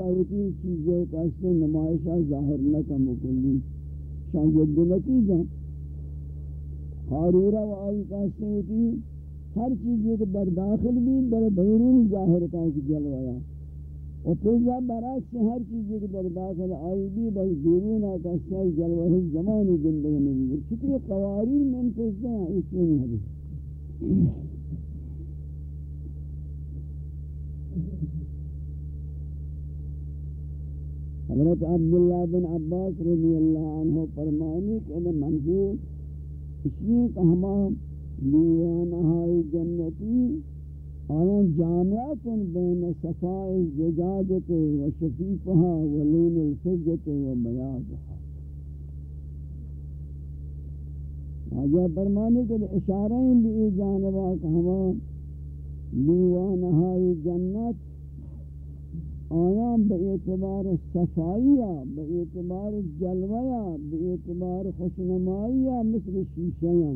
ہوتی چیزیں کیسے نمائشہ ظاہر نہ کا مکلی شان جد نکی جان حارورہ و آئی کیسے ہوتی ہر چیز ایک در داخل بھی در بیرون ظاہر کا ایک جلویا اور پیزا برعکس ہر چیز ایک در داخل آئی بھی بس بیرون کا سر جلوہ زمانی زندگی نہیں کتنی قواریر میں انتظر ہیں اس میں حدیث حضرت عبداللہ بن عباس رضی اللہ عنہ فرمانی کہ انہیں منظور اس لیے کہ ہما لیوانہائی جنتی آیا جامعات بین صفاء الزجاجت و شفیفہا و لین الفجت و بیاضہا آجا فرمانی کہ اشارہ بھی جانبا کہ ہما لیوانہائی جنت آیان به اعتبار صفائیہ به اعتبار جلویہ به اعتبار خوشنمائیہ مثل شیشیاں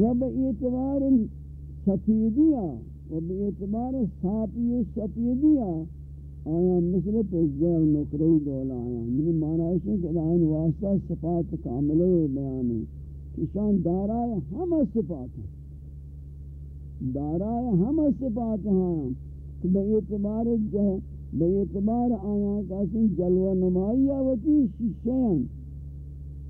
و به اعتبار سفیدیہ و به اعتبار صافی و سفیدیہ آیان مثل پزدہ و نکری دولا آیان یعنی معنی ہے کہ آئین واسطہ صفات کاملے بیانے کشان دارائے ہم صفات ہیں۔ دارائے ہم صفات ہیں کہ بے اعتبار بے اعتبار آیاں کا جلوہ نمائی آوتی شیشیاں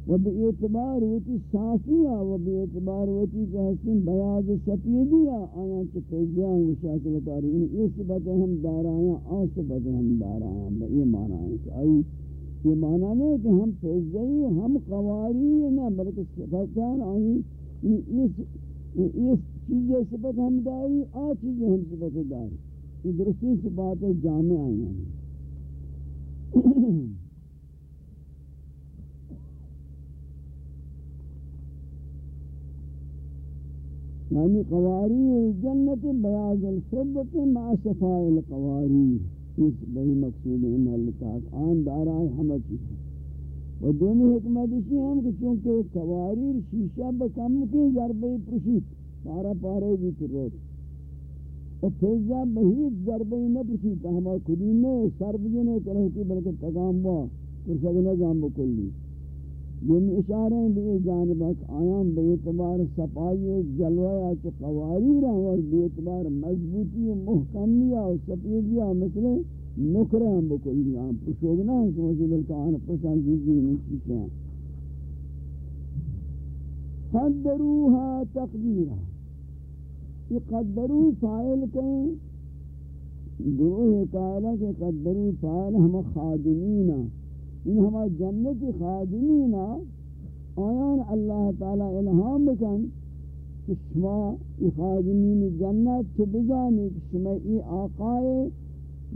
و بے اعتبار ہوتی صافیہ و بے اعتبار ہوتی کہ حسن بیاض سفیدیہ آیاں کے پیجیاں مشاکل کاری. یعنی یہ صفت ہم دارائیں آن صفت ہم دارائیں یہ معنی ہے کہ آئی یہ معنی نہیں کہ ہم پیجیاں ہم قواری نہ بلکہ صفتان آئی E, e اس چیزیں صفت ہم داری، آ چیزیں ہم صفت داری۔ یہ درستی صفات جامع آئی ہیں۔ یعنی قواری الجنت بیاض الفضت مع صفاء القواری۔ اس بہی مقصود ان حلتاک آن دارائے ہمیں چیز و دومی حکمت اسی ہم کہ چونکہ قواری شیشہ بکم کی ضربی پرشید پارا پارے بھی تو روت اور فیضا بہیت ضربی نہ پچیتا ہما خودی نے سر بجنے کرہتی بلکہ تقام با کرسک نظام بکلی یہ یعنی اشارے ہیں بھی جانبک آیام بے اعتبار صفائی و جلویا تو قواری رہا اور بے اعتبار مضبوطی و محکمیہ و سپیدیہ مثل نکرے ہم بکلی یعنی آن پشوگنا ہم سمجھے بلکہ آن پسان زیزی نہیں چیتے ہیں قدروها تقدیرہ یہ قدرو فائل کہیں گروہ قائلہ کہ قدرو فائل ہم خادمین ان ہم جنت خادمین آیان اللہ تعالی الہام بکن کہ شما ای خادمین جنت چھ بزانی کہ شما ای آقائے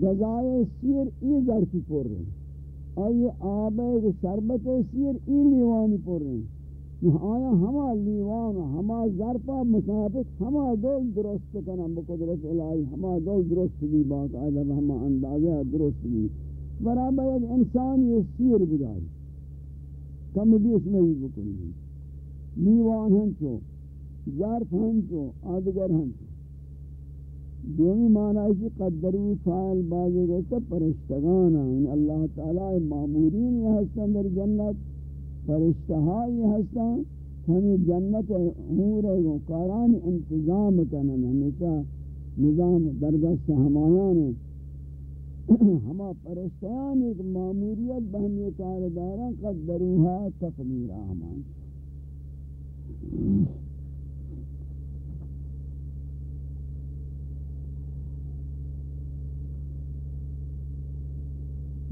غذائے سیر ای ظرفی پر رہے ہیں۔ آئی آبے کے شربت سیر ای لیوانی پر رہے ہیں۔ آیا ہما لیوان ہما ظرفہ مسابق ہما دول درست کنا بقدرت الہی، ہما دول درست بھی بات آئیدہ ہما اندازہ درست بھی۔ برابر ایک انسان یہ سیر بداری کم بھی اس میں بھی بکنی۔ لیوان ہنچو، ظرف ہنچو، آدگر ہنچو۔ دومی معنی ہے کہ قدرو فائل بازو رہتا پرشتگانا یعنی اللہ تعالی معمورین یہ حسن در جنت، فرشتہائی ہستان ہمیں جنت امور ہے کاران انتظام کنن، ہمیشہ نظام درگست ہمایان ہما فرشتیان ایک معمولیت بہمی کارداران قدروها تقدیر آمان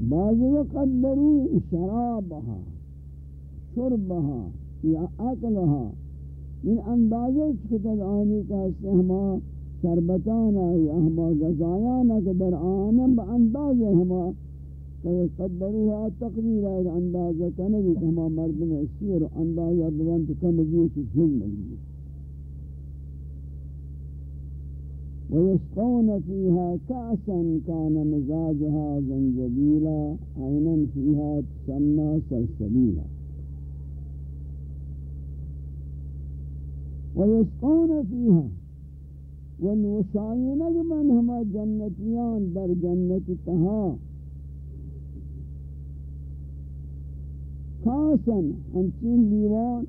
بعض وقت درو شرابها، شربها، یا اکلها من اندازه چکتد آنی که ہما شربتانا، یا ہما غذایانا که در آنم با اندازه ہما کہ قدروها تقدیر ہے اندازہ کنگی کہ ہما مردم سیر اندازہ بلند کم بیوشی جن لگی ويسقون فيها كأسا كان مزاجها زنجبيلا عينا فيها تسمى سلسبيلا. ويسقون فيها و نوشائنگ من ہما جنتیان در جنت تہا خاصن ہنچین لیوان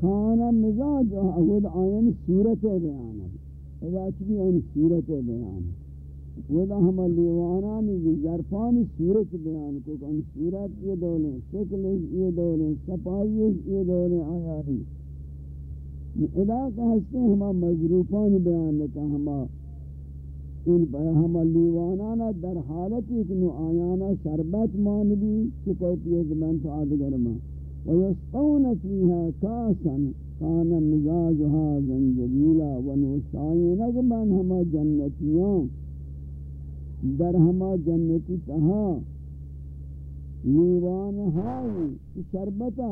کانا مزاج اول آئین صورت بیان ہے اذا چلی آئین صورت بیان. ودا ہم لیوانانی کی ظرفانی صورت بیان کو کہ ان صورت یہ دولیں شکل یہ دولیں سپائی یہ دولیں آیا ہی ادا کا ہستے ہما مضروفان بیان لکا ہما ان پر ہما لیوانانا در حالت ایک نو آیانا شربت مانبی چکیتی ہے زمان تو آدگر مان ويسقون فيها كاسا، كان مزاجها زنجبيلا ونوشائن اگمان ہما جنتیان در ہما جنتی تہا لیوان ہائی شربتا،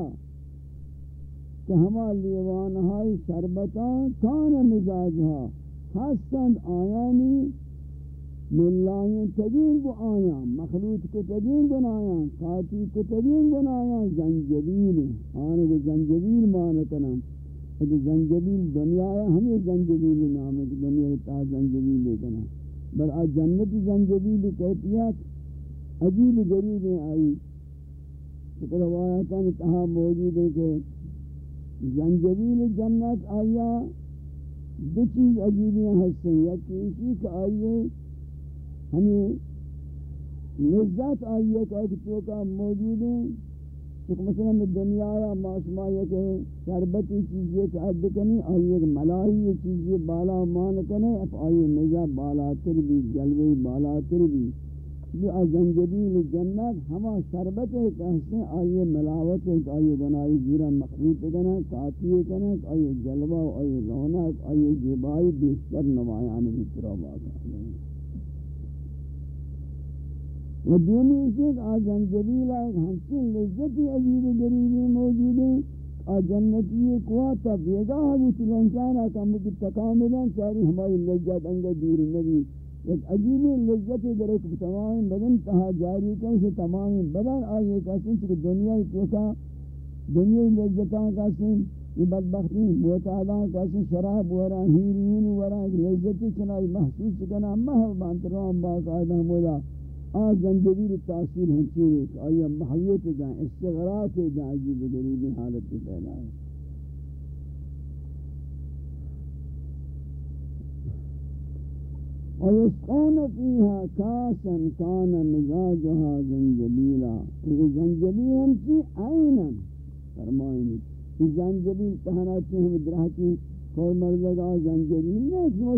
کہ ہما لیوان ہائی شربتا کان مزاجها حسن آیانی ملائیں تگین کو آیا مخلوط کو تگین کو آیا قاتی کو تگین کو آیا زنجبیل آنے کو زنجبیل مانکنا تو زنجبیل دنیا ہے، ہمیں زنجبیل نام ہے کہ دنیا تا زنجبیل لے کنا بل آج جنت زنجبیل کہتیات عجیب غریب آئی. شکر روایتا نے کہا ہاں موجود ہے کہ زنجبیل جنت آیا، دو چیز عجیبیاں ہستے ہیں یا کسی کا آئیے ہمیں لذت آئیے کہ ایک چوکا موجود ہیں کہ مثلا دنیا یا معاشمہ یہ کہ شربتی چیزیں کہ عد کنی آئیے کہ ملائی چیزیں بالا مان کنے اب آئیے نزا بالا تر بھی جلوی بالا تر بھی۔ یہ زنجبیل جنت، ہما شربت ہے کہ ہستے آئیے ملاوت ہے کہ آئیے بنائی جیرہ مخلوط کنا کاتی کنا آئیے جلوہ آئیے رونق آئیے جبائی بیشتر نمائیان بھی تراب آگا و دومی ایک آجان جبیل آئے لذتی عجیب گریبی موجود ہیں آ جنتی ایک واتا بیگا ہبو تلانچانا کم کی تکاملان چاری ہماری لذت انگا دور نبی. ایک عجیب لذت در ایک تمام بدن تہا جاری کن سے تمام بدن آئیے کہتے ہیں کہ دنیا توکا دنیا لذتاں کہتے یہ بدبختی موتاداں کہتے شراب ورا ہیرین ورا ایک لذتی چنائی محسوس کنا محو بانتران باقاعدہ مولا. آن زنجبیل تاثیر ہنچی ہے کہ آیا محویت جائیں استغراق جائیں عجیب غریبی حالت کے پہلا ہے۔ ويسقون فيها كاسا كان مزاجها زنجبيلا۔ یہ زنجبیل ہم کی عینا۔ فرمائیں یہ زنجبیل تہنا چی؟ ہم درہتی کوئی مرزگا زنجبیل نہیں، شما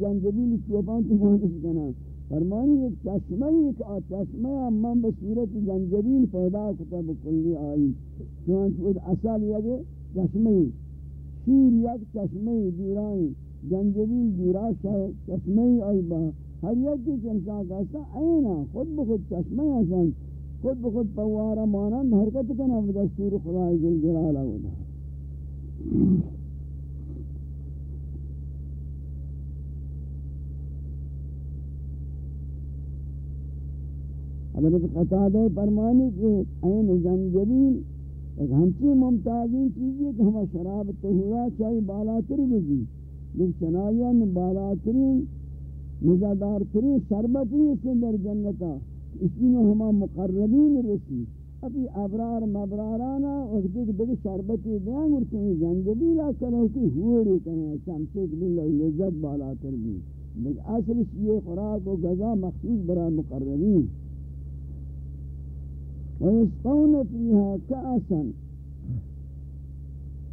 زنجبیل چوپان تو مہنس کنا فرمانی ایک چشمہ ایک آ چشمہ من بصورت زنجبیل پیدا کتا بکلی آئی چونچہ وہ اصل یکی چشمہ شیر یک چشمہ دورائیں زنجبیل دورا چشمہ آئی با. ہر یک کی چنسان کہتا اینا خود بخود چشمہ آسان خود بخود پوارا مانند حرکت کنا بدستور خدای جل جلالہ ہوتا حضرت قطادہ فرمانی کہ این زنجبیل ایک ہنچی ممتازین چیزی کہ ہمیں شراب تہورا چاہی بالاتر بزی، لیکن چنائیان بالاترین نزادار ترین شربت نہیں اس در جنتا اسی میں ہما مقربین رسی۔ ابھی ابرار مبرارانا وقت ایک دیکھ شربتی دیان اور چنی زنجبیل کرو کی ہوئے کہیں چمچے کہ لذت بالاتر بھی۔ لیکن اصل اس یہ خوراک و غذا مخصوص برای مقربین۔ ويسقون فيها كأسا.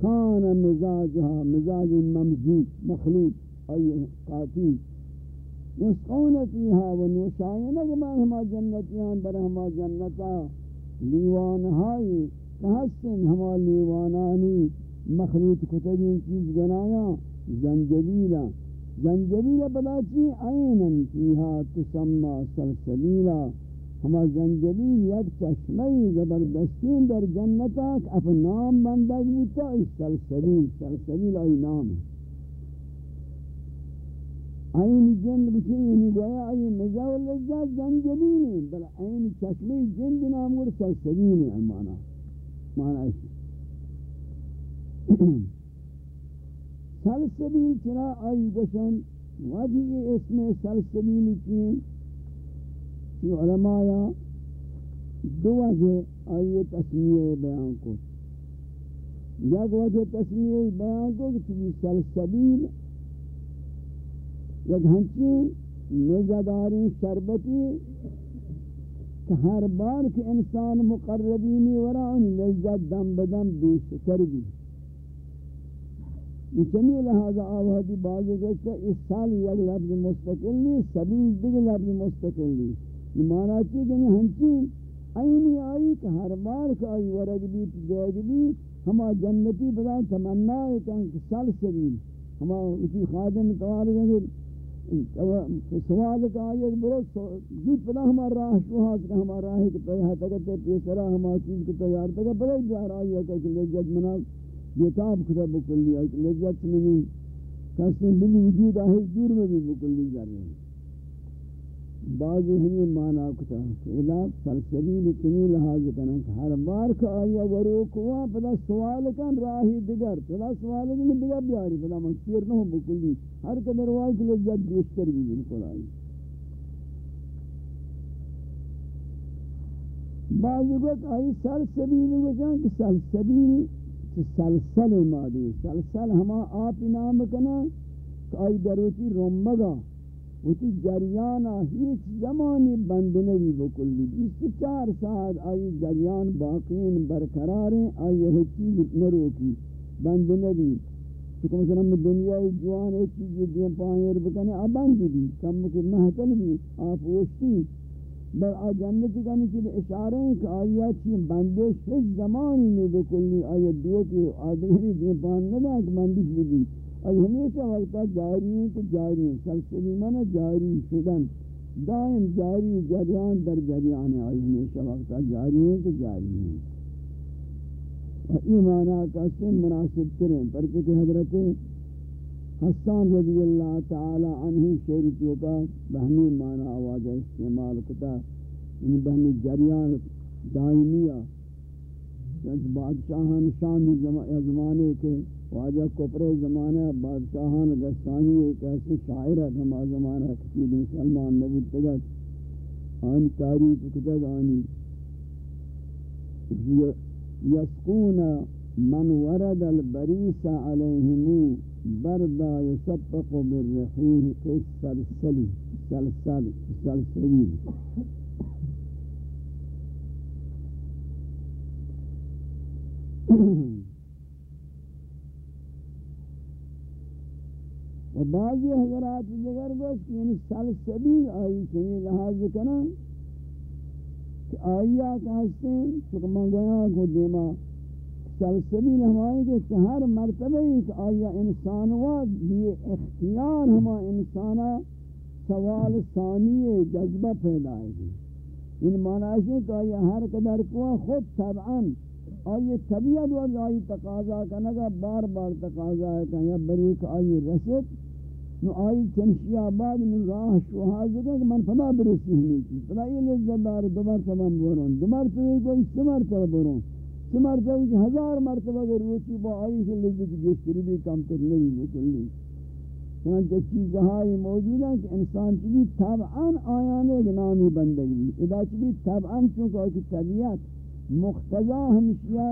كان مزاجها مزاج ممزوج مخلوط أي قاتل. يسقون فيها ونوشاين اجمع هما جنتيان بر هما جنتا. لیوان هاي كهسن هما لیوانانی. مخلوط کتبین چیز بنایا زنجبیلا. زنجبیلا بلا چی؟ فيها تسمى سلسبیلا. ہما زنجبیل یک چشمه زبردستین در جنت اک اف نام بندگ بودتا ای سلسبیل سلسبیل ای نام. این جن بچی اینی گویا ای مزا و زنجبیل بل این چشمه جند نام گر سلسبیل ای مانا ایسی سلسبیل چرا آئی گشن وجہ اسم سلسبیل کی کہ علماء دو وجہ آئی تسمیہ بیان کو۔ یک وجہ تسمیہ بیان کو کہ سلسبیل، یک ہنچی نزداری شربتی کہ ہر بار کہ انسان مقربینی وران لذت دم بدم بیشتر بھی یہ چمی لہذا آوہدی بازی گوشتا اس سال یک لفظ مستقل نہیں سبیل دیگر لفظ مستقل نہیں یہ معنی چی کہ ہنچی اینی آئی کہ ہر بار کہ آئی ورگ بھی دیگ بھی ہما جنتی بدا تمنا ہے کہ سال سبیل۔ ہما اسی خادم توار گئے سوال کا آئیے برو جوت پدا ہمارا راہ شوہات کا ہمارا راہ ہے کہ پیہا تکتے پیسرا ہمارا چیز کو تیار تکتے برو جا رہا ہے کہ لذت منا یتاب کتا بکلی ہے کہ لذت منی، کسی ملی وجود آہی دور میں بھی بکلی جا رہے ہیں بعضی ہمیں مانا کتا کہ الہ سلسبیل کمی لحاظ کرنا کہ ہر بار کا آیا وروک ہوا پدا سوال کن راہی دیگر، پدا سوال کن دیگر بیاری، پدا من سیر نہ ہوں بکلی، ہر قدر وائی کے جد بیشتر بھی بالکل آئی بعضی کو کہ آئی سلسبیل وجہاں کہ سلسبیل سلسل مادی، سلسل ہما آپ نام کنا کہ آئی دروتی رومگا وتی جریانا ہیچ زمانی بند نبی بکلی بیس چار ساعت آئی جریان باقین برقرار ہیں آئی یہ چیز نروکی. بند نبی چکہ مثلا میں دنیا جوان ایک چیز دیں پائیں بکنے آ بند بھی کم کہ محتل بھی آپ وشتی بل آ جنت کا نیچے اشارے ہیں کہ آئی چیز بندے شش زمانی میں بکلی آئی دو کی آدھری دیں پائیں نہ کہ بندش بھی ای ہمیشہ وقتا جاری ہیں کہ جاری ہیں۔ سلسلی منہ جاری شدن، دائم جاری جریان در جریان ہے۔ آئی، ہمیشہ وقتا جاری ہیں کہ جاری ہیں۔ و ایمانہ کا سن مناسب کریں پر کہ حضرت حسان رضی اللہ تعالی عنہ شیرتیوں کا بہمی معنی آوازہ استعمال کتا۔ یعنی بہمی جریان دائمیہ۔ یعنی بادشاہان شامی زمانے کے واجہ کپر زمانہ بادشاہان گستانی ایک ایسی شاعر ہے ہما زمانہ کسید سلمان نبی تگت آنی تاریخ کتگ آنی یسقون من ورد البریس علیہمو بردا یسبق بالرحیح کس سلسلی سلسلی سلسلی Mm-hmm. و بعضی حضرات دیگر گوشت یعنی سلسبیل آئی چنین یعنی لحاظ کنا کہ آئیا کہستے ہیں چکہ منگویا کو دیما سلسبیل ہمائی کہ ہر مرتبہ ایک آئیا انسان واد یہ اختیار ہما انسانا سوال ثانی جذبہ پیدا ہے ان یعنی معنی ہے کہ آئیا ہر قدر کو خود طبعاً آئی طبیعت وقت آئی تقاضا کنگا بار بار تقاضا ہے کہ یا بریک آئی رسد نو آئی چنشی آباد من راہ شوہاز دے کہ من فدا برسی ہمیں کی۔ فدا یہ لذت دار دو مرتبہ برون دو مرتبہ کوئی سی مرتبہ برون سی مرتبہ کی ہزار مرتبہ اگر روچی با آئی سے لذت گشتری بھی کم تر نہیں بکلی چنانچہ چیزہائی موجود ہیں کہ انسان چلی طبعاً آیانے کے نامی بندگی ادا چلی طبعاً چونکہ کی طبیعت مقتضا ہمشیہ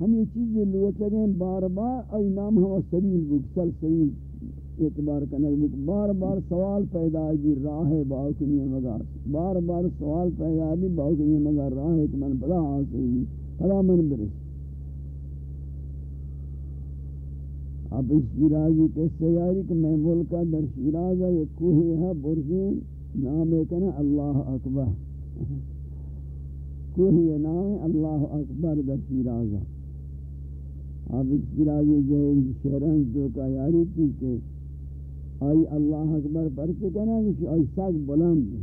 ہم یہ چیزیں لوٹیں بار بار ای نام ہوا سبیل بک سل سبیل اعتبار کرنے بار بار سوال پیدا بھی جی، راہ باؤ کنی مگر۔ بار بار سوال پیدا بھی جی، باؤ کنی مگر۔ راہ ایک من بلا حاصل بھی جی، بلا من برس۔ اب اس شیرازی کے سیاری کہ میں ملکہ در شیرازہ یہ کوہی ہے برزین نام کنا اللہ اکبر۔ کوہی ہے نام اللہ اکبر در شیرازہ۔ اب اس شیرازی جو شہران جو کا یاری تھی کہ آئی اللہ اکبر پر سے کہنا کہ آئی ساگ بلند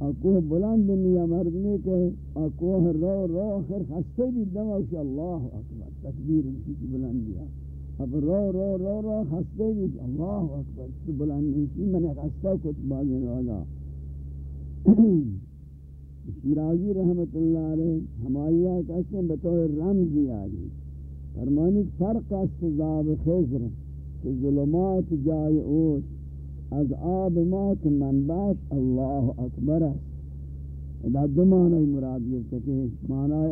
اکوہ بلند نیا مردنے کہ اکوہ رو رو، آخر خستے بھی دم اوش اللہ اکبر، تکبیر اسی کی بلند دیا اب رو رو رو رو، خستے بھی، اللہ اکبر، تو بلند اسی میں نے خستہ کچھ بازی روگا شیرازی رحمت اللہ علیہ ہمائیہ کہتے ہیں بطور رمزی آلی فرمانی فرق است زاب خزر کہ ظلمات جائے اوت از آب مات منبعش اللہ اکبر ادا دو معنی مراد یہ کہ معنی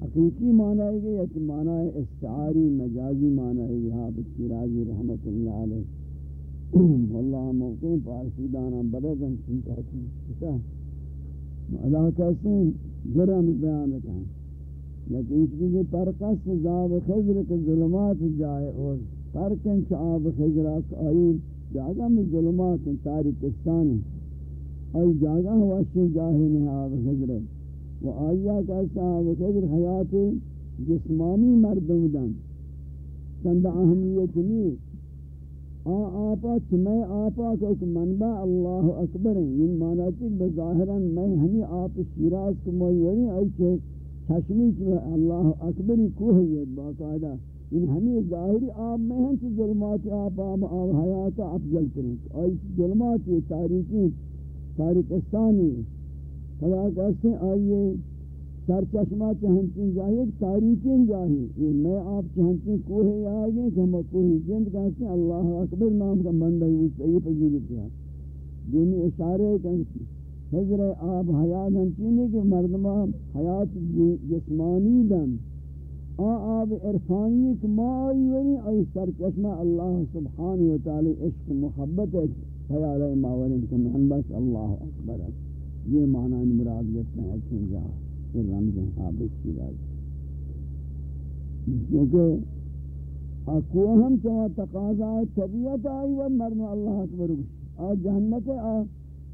حقیقی معنی ہے یا کہ معنی استعاری مجازی معنی ہے یہاں بشیرازی رحمت اللہ علیہ. واللہ موقع پارسی دانا بردن چنتا چنتا اللہ کہتے ہیں گرم بیان کریں لیکن اس بھی پرکس زاب خضر کے ظلمات جائے اور پرکن چعاب خضر آئی جاگہ میں ظلمات تاریکستانی آئی جاگہ واشی جاہی میں آب خضر و آئیا کہتا آب خضر حیات جسمانی مردم دن. چند اہمیت نہیں آ آپا چمیں آپا کو منبع اللہ اکبر ہیں. یہ مانا چک بظاہرا میں ہمیں آپ شیراز کو مویوری آئی چھے چشمی چھے اللہ اکبری کوہ یہ باقاعدہ ان ہمیں ظاہری آپ میں ہیں چھے ظلمات آپ آب حیات افضل کریں۔ آئی ظلمات تاریخی تاریخستانی خدا کہتے ہیں آئیے سر چشمہ چہنچین جاہی، ایک تاریکین جاہی۔ یہ میں آپ چہنچین کوہے آگئے کہ ہم کوہی جند کہتے ہیں۔ اللہ اکبر نام کا مندہ ہی اس صحیح پذیلی کیا۔ دینی اشارے کہ حضر آب حیات ہنچینے کہ مردمہ حیات جسمانی دن۔ آب عرفانی ایک مائی وری ای سر چشمہ اللہ سبحانہ وتعالی عشق محبت ہے، خیال ماورین کہ من بس اللہ اکبر یہ معنی مراد لیتے ہیں اچھیں جہاں پھر رمضان حابس کی راج۔ کیونکہ اکو ہم چاہا تقاضا ہے، طبیعت آئی و مرن اللہ اکبر آج جہنت آ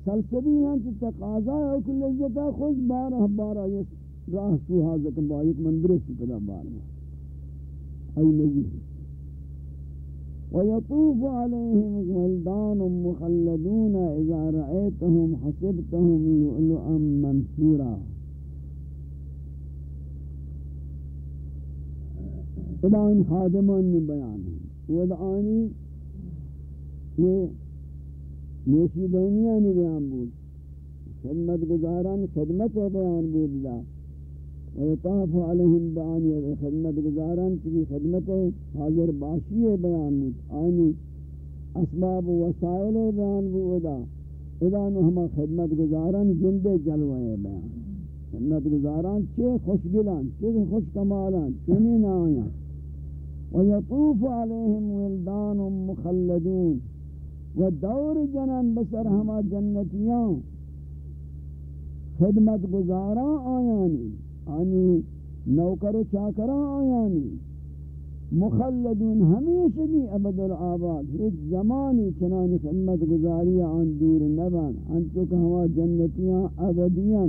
سلسبی ہیں کہ تقاضا ہے کہ لذتا خود بارہ بارہ یہ راہ سو حاضر کن بایک من برس پدا بارہ ای نزی ويطوف عليهم ولدان مخلدون إذا رأيتهم حسبتهم لؤلؤا منثورا. ادان خادمان میں بیان ہے ودعانی یہ نیشی بینیانی بیان بود. خدمت گزاران خدمت بیان بود لا. ویطاف علیہم بعانی خدمت گزاران کی خدمت حاضر باشی بیان بود. آنی اسباب و وسائل بیان بود ادان ہما خدمت گزاران جند جلوہ بیان. خدمت گزاران چے خوشگلان چے خوش کمالان چنی نہ آیاں ويطوف عليهم ولدان مخلدون. ودور جنن بسر ہما جنتیاں خدمت گزاراں آیانی. آنی نوکر و چاکراں آیانی. مخلدون ہمیشگی ابد العباد ایک زمانی چنانی خدمت گزاری آن دور نبان ان چکہ ہما جنتیاں ابدیاں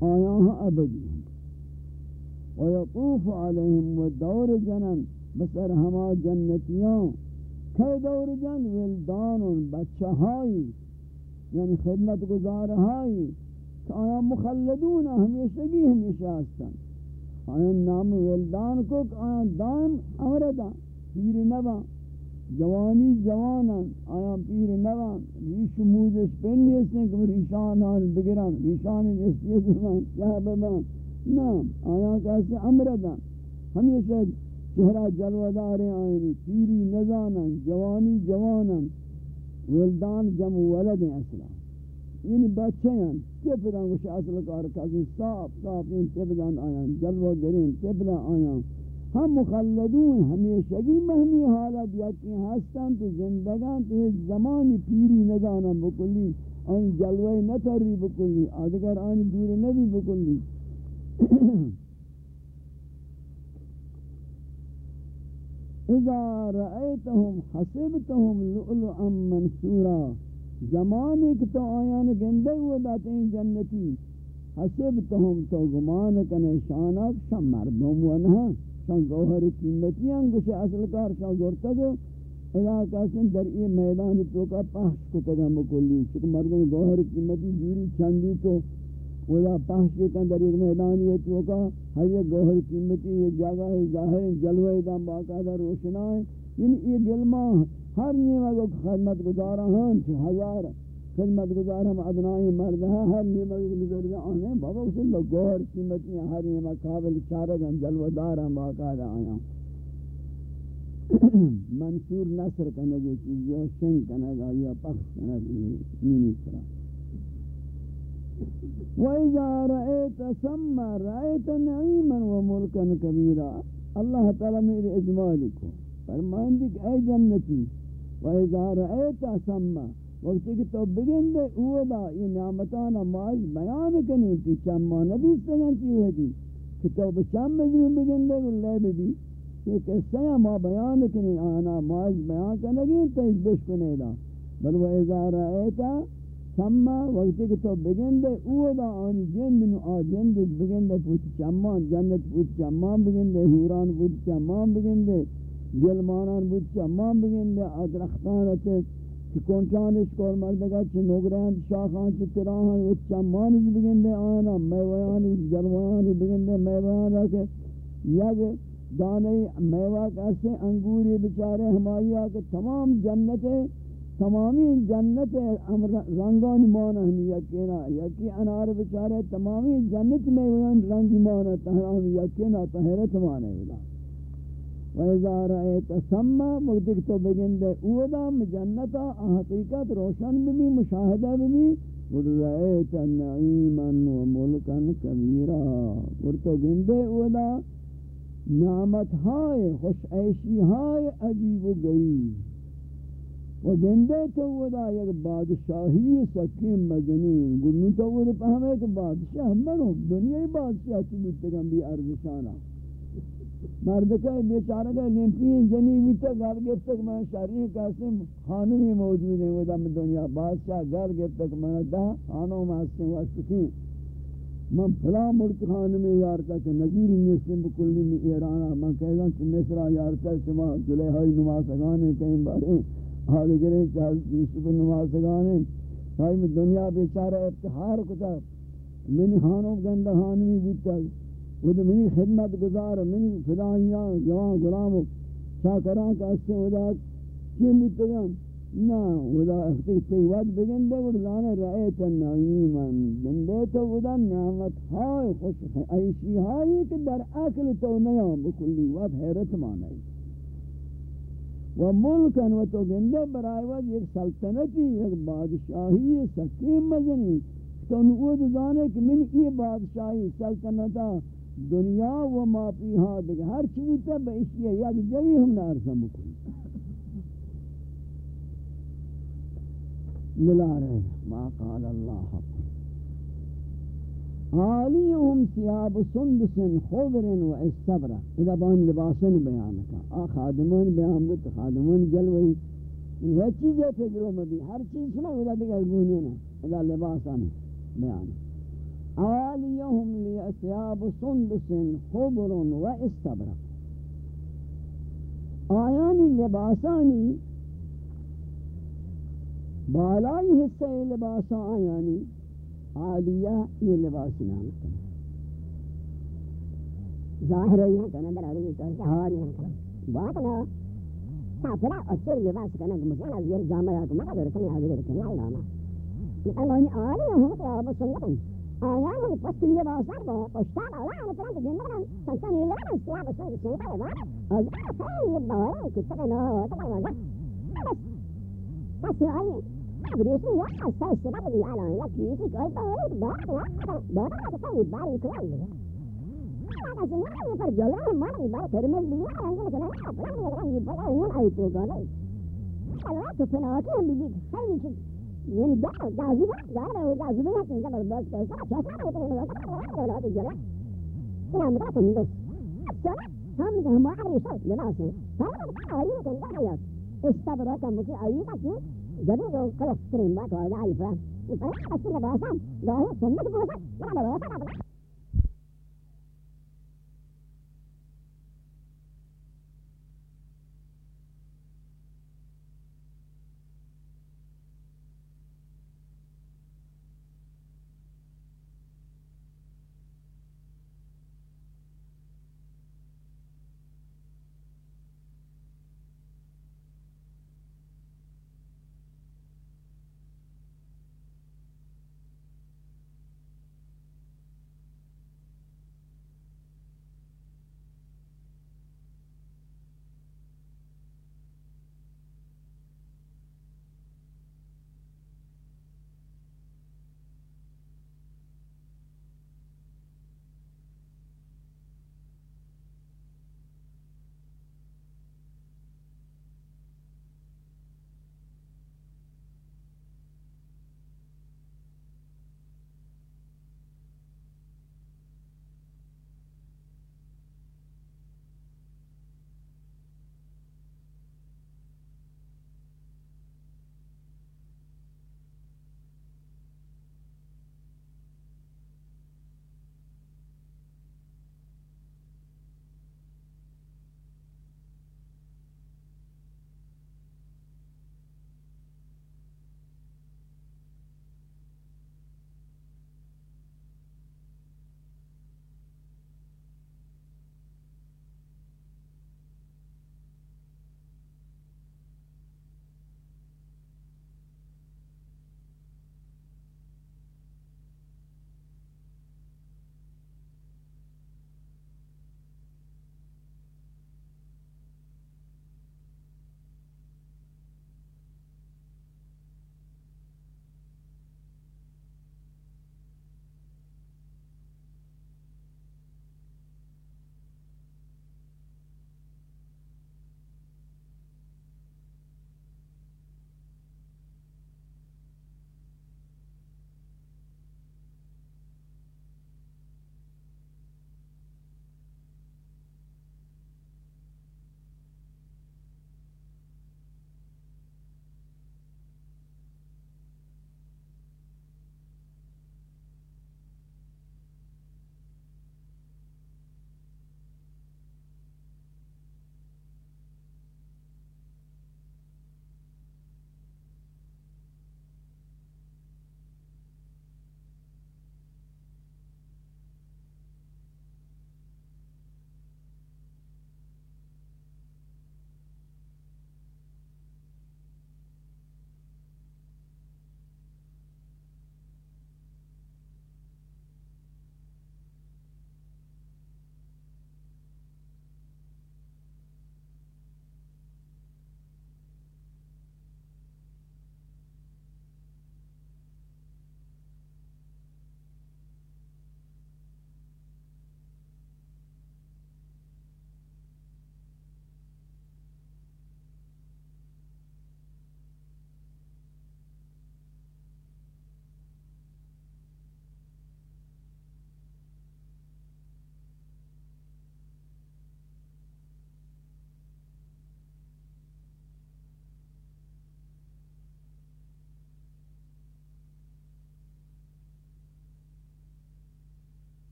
آیاں ابدیاں ويطوف عليهم ودور جنن بسر ہما جنتیاں کئی دور جن ولدان بچہ ہائی یعنی خدمت گزار ہائی کہ آیا مخلدون ہمیشگی ہمیشہ ہستن۔ آیا نام ولدان کو کہ آیا دائم امردا پیر نبا جوانی جوانا آیا پیر نبا ریش موزش پنی اسنے کہ ریشان آن بگران، ریشان اسیت من کیا ببان۔ نام آیا کہتے امردا ہمیشہ چہرہ جلوہ دارے آئینی پیری نزانا جوانی جوانا ولدان جمع ولد ہیں، اصلا۔ یعنی بچے ہیں تپدان کچھ اصل کار کسی صاف صاف این تپدان آیاں جلوہ گرین تپدان آیاں ہم مخلدون ہمیشگی مہمی حالت یکی ہستن تو زندگان تو ایک زمانی پیری نزانا بکلی. آئین جلوہ نتری بکلی آدھگر آئین دور نبی بکلی. اذا رأيتهم حسبتهم لؤلؤا منثورا. زمانے کہ تو آیان گندے ہوئے داتے ہیں جنتی حسبتهم تو گمان کنے شانک شم مردم ونہا شان گوھر قیمتیاں گوش اصل کار، شان گورتا گو اذا کاسن در ای میدان تو کا پاس کو تگم کلی. چک مردم گوھر قیمتی جوری چندی تو وہاں پاس کے اندر ایک میدان یہ چوکا ہر یہ گوہر قیمتی یہ جگہ ہے ظاہر جلوہ دم باقاعدہ روشنا ہے یعنی یہ گلما ہر نیمہ کو خدمت گزارا ہم ہاں ہزار خدمت گزار ہم ادنائی مرد ہیں، ہر نیمہ کو گزار آنے بابا اسے لوگ گوہر، قیمتی ہیں، ہر نیمہ قابل چارہ گن جلوہ دار ہم باقاعدہ آیا منصور نصر کنگی چیزی و شنگ کنگا یا پخش کنگی نینی سرا وَإِذَا رَأَيْتَ ثَمَّ رَأَيْتَ نَعِيمًا وَمُلْكًا كَبِيرًا۔ اللہ تعالیٰ میرے اجمالی کو فرمائیں کہ اے جنتی وَإِذَا رَأَيْتَ ثَمَّ وقت کہ تو بگن دے اودا یہ نعمتانا معاش بیان کنی تی چمہ نبی سنگن تی ہوئی تھی کہ تو بچم مجنون بگن دے اللہ بھی کہ قصہ ما بیان کنی، آنا معاش بیان کنگی تیش بشکنے دا. بل وَإِذَا رَأَيْتَ سما وقتی کہ تو بگن دے او دا آنی جند نو آ جند بگن دے پوچھ چمان جنت پوچھ چمان بگن دے حوران پوچھ چمان بگن دے گلمانان پوچھ چمان بگن دے آدرختان رچے چی کنچان اشکور مردگا چی نوگران شاخان چی تراہان و چمان بگن دے آنا میویان جلوان بگن دے میویان رکھے یک دانے میوہ کیسے انگوری بچارے ہمائی آکے تمام جنتیں تمامی جنت رنگان مانا ہمی یکینا یکی انار بچارے تمامی جنت میں ویان رنگ مانا تہرام یکینا تہرت مانا ہے وَإِذَا رَأَيْتَ سَمَّا مقدق تو بگن دے اودا مجنتا حقیقت روشن بھی مشاہدہ بھی وَرَأَيْتَ نَعِيمًا وَمُلْكًا كَبِيرًا ورتو گندے اودا نعمت ہائے خوش عیشی ہائے عجیب و غریب۔ و گندے تو ودا یک بادشاہی سکیم مزنین گنو تو ودا پہمے کہ بادشاہ منو دنیای بادشاہ چی بودتگم بی ارزشانا مردکہ بیچارہ کا لیمپین جنی بیتا گھر گفتک میں شہری قاسم خانومی موجود ہیں ودا میں دنیا بادشاہ گھر گفتک میں دا خانوں میں ہستیں واسکین من فلا ملک خانومی یارتا کہ نظیری نیستیں بکلی میں ایرانا۔ من کہتا کہ مصرہ یارتا شما جلیہائی نمازگانے کہیں بارے حال کریں کہ حضرت یوسف نمازگانے ہائی میں یعنی دنیا بیچارہ افتخار کتا۔ منی خانوں گندہ خانوی بیتا وہ تو منی خدمت گزار، منی فدائیاں جوان غلام شاکران کا اس سے ودا کی بیتا نا ودا اختی تیواد بگندے ورزانے رأیت نعیماً گندے تو ودا نعمت ہائی خوش ایشی ہائی کہ در اکل تو نیام بکلی واد حیرت مانا و ملکن و تو گندے برائے وقت ایک سلطنتی ایک بادشاہی سکیم مزنی. تو نقود دانے کہ من ای بادشاہی سلطنتا دنیا و ما پیہا دیکھ ہر چیزتا با اسی ہے یک جوی ہم نہ عرصہ بکنی۔ ملا رہے ما قال اللہ حق۔ عالیہم سیاب سندس خضر و استبرا اذا بان لباسن بیان کا آ خادمان بیان بت، خادمان جلوی۔ یہ چیز ہے فکروں میں بھی ہر چیز سنا اذا دیگر گونی نا، اذا لباسان بیان۔ عالیہم عليه سندس خبر و استبرق. آیان لباسانی بالای حصہ لباس آیانی عالیہ یہ لباس نام ظاہر ہے یہاں کنا در علیہ ہے ہماری ہم کنا بات نا ساترا اچھے لباس کنا مجھے یہ جامعہ کو مگر کنا حاضر اللہ علامہ یہ اللہ نے آلہ ہوں کہ آپ سنگتن. Alarme, pues que lleva los árboles, pues I'm pero antes de nada, Santana y Lara, se habla sobre su padre, Lara, os da la fe, y ahora, que toca no, toca no, vamos, casi oye, abrís I'm se se va a pedir a la hora, que se coge todo el barro, barro, barro, que mi barro, que oye, la señora, me perdió la hermana, mi barro, pero me olvidaba, que no se la daba, pero me la daba, y por ahí, una, y tu, con él, a lo otro, pero aquí en mi vida, ahí, آئی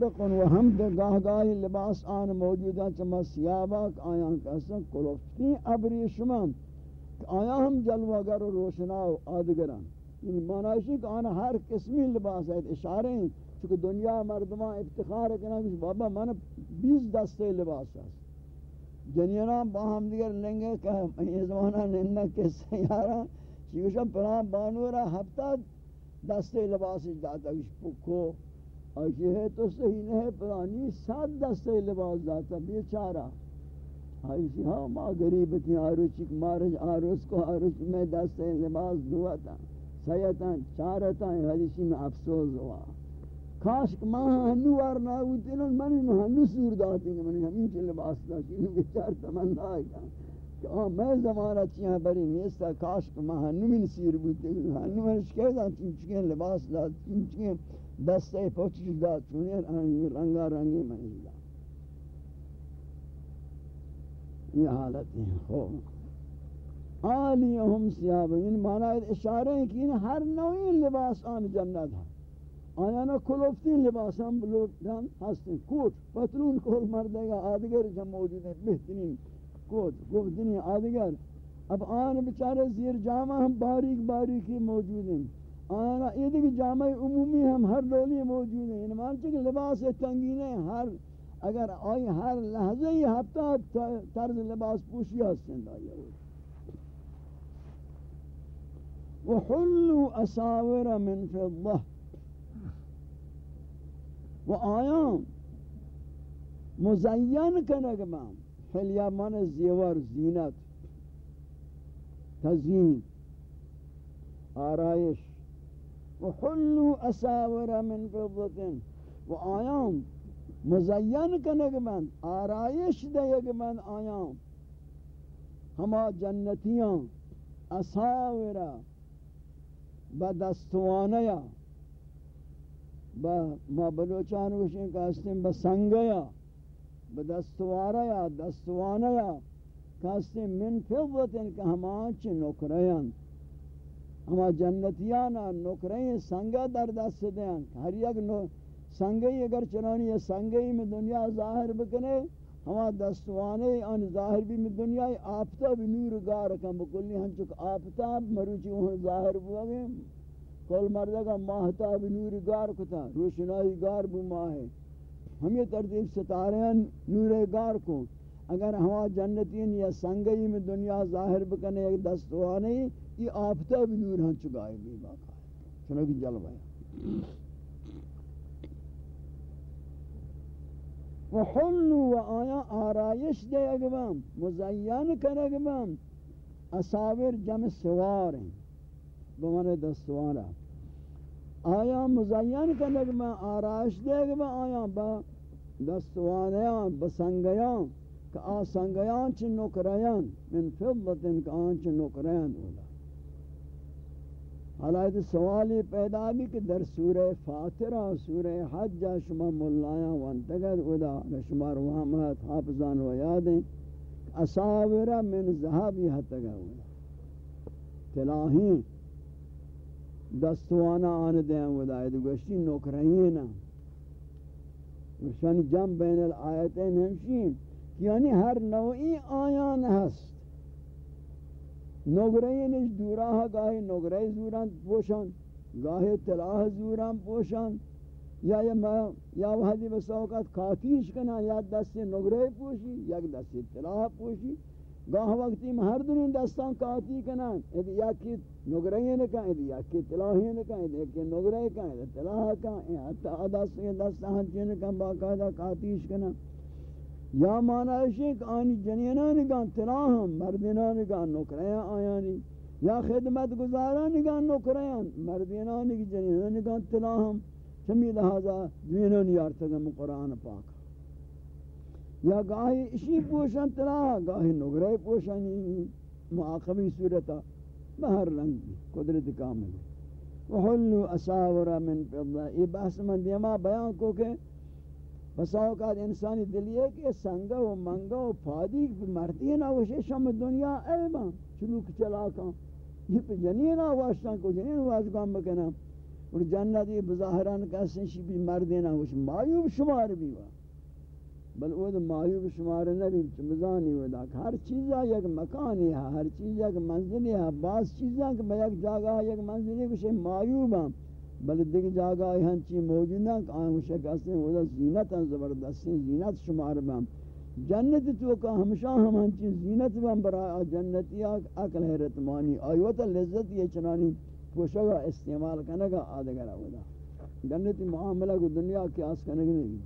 استبرقن و ہم دے گاہ گاہی لباس آن موجودہ چما سیاباک آیاں کسن کلوفتی ابری شمان آیا ہم جلوہ گر و روشنا و آدگران۔ یعنی معنی کہ آنا ہر قسمی لباس ہے اشارے ہیں، چونکہ دنیا مردمان افتخار کرنا کہ بابا من بیس دستے لباس ہے جنینا با ہم دیگر لنگے کہ یہ زمانہ ننہ کس سیارہ چیوشا پرام بانورا ہفتہ دستے لباس جاتا، کچھ پکو اور یہ ہے تو صحیح نہیں پرانی سات دستے لباس جاتا بیچارہ۔ ہاں، آئیسی ہاں ماں غریب تھی آروچی مارج آروچ کو آروچ میں دستے لباس دعا تھا۔ سیتا چارتا حدیثی میں افسوس ہوا۔ کاش کہ ماں ہنو وارنا ہوتی نو منی نو ہنو سور داتی کہ منی ہمین چلے لباس دا چیزی بچار تمنا ہے کہ آہ میں زمانہ چیہاں بری نیستا کاش کہ ماں ہنو من سیر بوتی ہنو من شکر دا چین لباس دا چین دستے پوچھ دا چونی رنگا رنگی منی یہ حالت ہے خوب. آلیہم سیاب ان معنی اشارہ ہیں کہ ہر نوعی لباس آن جنت ہے آیانا کلوفتی لباس ہم بلوٹان ہستے کوٹ پتلون کول مردے گا آدگر جب موجود ہیں بہترین کوٹ گفتنی آدگر. اب آن بچارے زیر جامع ہم باریک باریکی موجود ہیں آنا یہ دیکھ جامع عمومی ہم ہر لولی موجود ہیں۔ انمان یعنی چکہ لباس تنگینے ہر اگر آئی ہر لحظہ ہی ہفتہ طرز لباس پوشی ہستیں دائی وحلو اساور من فضہ۔ و آیاں مزین کنگ من حلیہ من زیور، زینت تزین آرائش۔ و حلو اساور من فضت و آیاں مزین کنگ من، آرائش دیگ من آیاں ہما جنتیاں اساورہ بدستوانیاں با ما بلوچان وشیں کہستیں بسنگیا بدستواریا دستوانیا کہستیں من فضتن کہ ہمان چھ نکریان ہما جنتیانا نکرین سنگا در دست دیں ہر یک نو سنگی اگر چنانی ہے سنگی میں دنیا ظاہر بکنے، ہما دستوانے ان ظاہر بھی میں دنیا آفتاب نور گار کم بکلی ہم چک آفتاب مروچی وہاں ظاہر بوا گئے. کل مردہ مردگا ماہتاب نور گار کتا، روشنائی گار بو ماہ ہے. ہم یہ ترتیب ستارے ہیں، نور گار کو. اگر ہوا جنتین یا سنگئی میں دنیا ظاہر بکنے، ایک دستوانے یہ آفتاب نور ہن چکائے بھی باقا ہے۔ چنو کی جلو وحلو و آیا آرائش دے اگبام مزین کر اگبام اصابر جمع سوار ہیں۔ بمانے دستوارا آیا مزین کنگ میں آرائش دے گا آیا با دستوانیان بسنگیان کہ آ سنگیان چی نکریان من فضلتن کہ آن چی نکریان اولا حالات سوالی پیدا بھی کہ در سورہ فاترہ سورہ حج شما ملایاں وانتگد اولا شما روحامت حافظان و یادیں اصابرہ من ذہبی حتگا اولا تلاہین دستوانا آن دیں ودائد گوشتی نوکرہینا گوشتانی جمع بین الآیتین ہمشین یعنی ہر نوعی آیان ہست نوگرہین یعنی اس دوراہ گاہی نوگرہ زوران پوشن گاہی تلاہ زوران پوشن یا یا وحدی بساوقات کاتیش کنا یا دست نوگرہ پوشی یا دست تلاہ پوشی. گاہ وقتی میں ہر دنین دستان کاتی کنن ادی یکی نگرہی نکن یعنی ادی یکی تلاہی یعنی نکن ادی یکی نگرہی کن ادی تلاہ کن حتی آدست کے دستان ہنچی نکن باقاعدہ کاتیش کنن. یا معنی ہے کہ آنی جنینہ نگان تلاہم مردینہ نگان نکرہی آیانی، یا خدمت گزارہ نگان نکرہی مردینہ نگی جنینہ نگان تلاہم چمی لہذا دوینہ نیارتگم قرآن پاک. یا گاہی اسی پوشن تلا گاہی نگرے پوشن معاقبی صورتا، بہر رنگ قدرت کامل. وحلو اساورا من فضلہ یہ بحث من دیما بیان کو کہ بسا اوقات انسانی دلیے کہ سنگا و منگا و پادی مرتی نہ شم دنیا ایبا چلوک چلاکا یہ پہ یعنی جنین آواشتان کو جنین یعنی آواز کام اور جنت یہ بظاہران کہتے ہیں بھی مردینا کچھ مایوب شمار بھی ہوا۔ بل وہ مایوب شمار نبی چمزانی ودا ہر چیزا یک مکانی ہے، ہر چیزا یک منزلی ہے۔ بعض چیزا کہ میں یک جاگہ یک منزلی کچھ مایوب ہیں۔ بل دیکھ جاگہ ہیں چی موجود ہیں کہ آئیں کہتے ہیں وہ زینت ہیں زبردستی زینت شمار بہم جنت تو کا ہمشہ ہم ہنچی زینت بہم برای جنتی اکل حیرت مانی، آیوت لذت یہ چنانی پوشگا استعمال کرنے کا آدھگرہ ہوگا جنتی معاملہ کو دنیا کی آس کرنے کی نہیں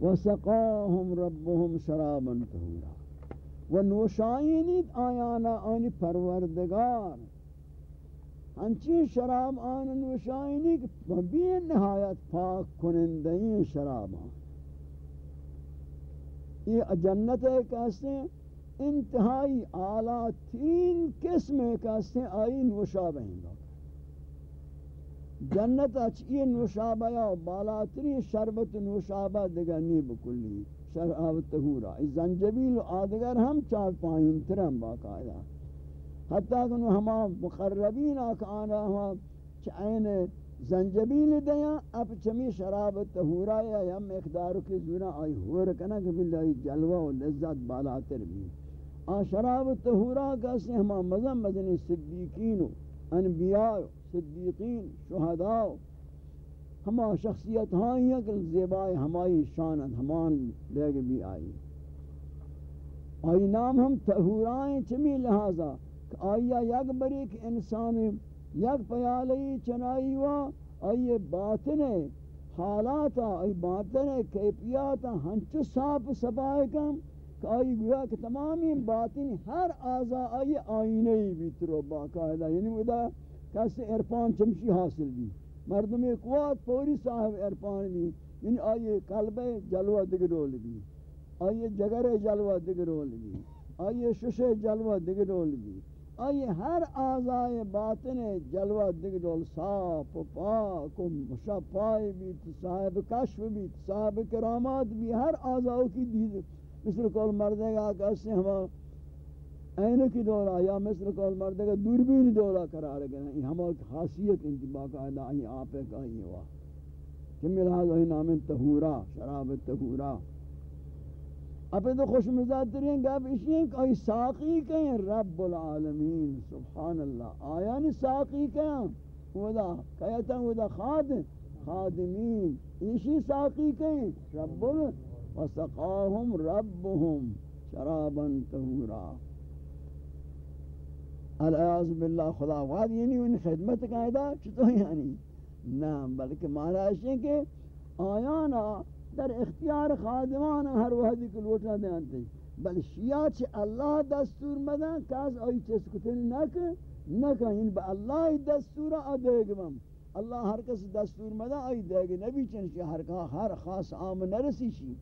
وسقاهم ربهم شرابا طهورا و نوشائینی آیانا، آنی پروردگار۔ ہنچی شراب آن نوشائینی بی نہایت پاک کنندین شراب آن. یہ جنت ہے کہتے ہیں انتہائی اعلیٰ تین قسم کہتے ہیں آئی نوشابہ ہیں لوگ جنت اچھی نوشابہ یا بالاتری شربت نوشابہ دگا نی بکلی. شراب تہورا. زنجبیل آدگر ہم چار پائن ترم باقاعدہ. حتیٰ کہ ہما مقربین آکانا ہما چین زنجبیل دیا اب چمی شراب تہورا یا یا مقدارو کی زورا آئی ہور کنا کہ باللہ جلوہ و لذت بالاتر بھی۔ آ شراب تہورا کسی ہما مزم مزنی صدیقین و انبیاء صدیقین، شہداء ہما شخصیت ہاں ہیں کہ زیبائی ہمائی شانت ہمان لے بھی آئی۔ آئی نام ہم تہورائیں چمی لہذا کہ آئیا یک بریک انسان یک پیالی چنائی وا، آئی باطن حالاتا آئی باطن کیفیاتا ہنچو صاف سبائے کم، کہ آئی گویا کہ تمامی باطن ہر آزا آئی آئینی بھی ترو باقاعدہ یعنی وہ دا کسی ارپان چمشی حاصل بھی، مردم قوات پوری صاحب ارپان بھی یعنی آئی قلب جلوہ دگرول بھی، آئی جگر جلوہ دگرول بھی، آئی شش جلوہ دگرول بھی۔ آئی ہر آزائے باطن جلوہ دگرول صاف و پاک و مشفائی بھی صاحب، کشف بھی صاحب، کرامات بھی ہر آزاؤں کی دید۔ مثل کول مردے گا کسی ہما اینو کی دورا یا مثل کول مردے گا دوربین دورا قرار گنا یہ ہما خاصیت انتباہ کا ادا آئی آپے کا ہی ہوا۔ کہ ملحاظ وہی نام تہورا، شراب تہورا۔ اپنے تو خوش مزاد ترین گا اسی ہیں کہ ساقی کہیں رب العالمین، سبحان اللہ۔ آیا نہیں ساقی کہیں ودا کہتا ودا خادم۔ خادمین، اسی ساقی کہیں رب وسقاهم ربهم شرابا طهورا العیاذ باللہ، خدا واد یعنی ان خدمت قاعدہ چطور یعنی؟ نام بلکہ معنی ہے کہ آیانا در اختیار خادمان ہر وحدی کو لوٹنا دیانتے بل شیعہ چھ اللہ دستور مدن کاز آئی چیز کتن نک نکا ان یعنی با اللہ دستور آدھے گم اللہ ہر کس دستور مدن آئی دے گی نبی چنشی ہر خاص عام نرسی شی۔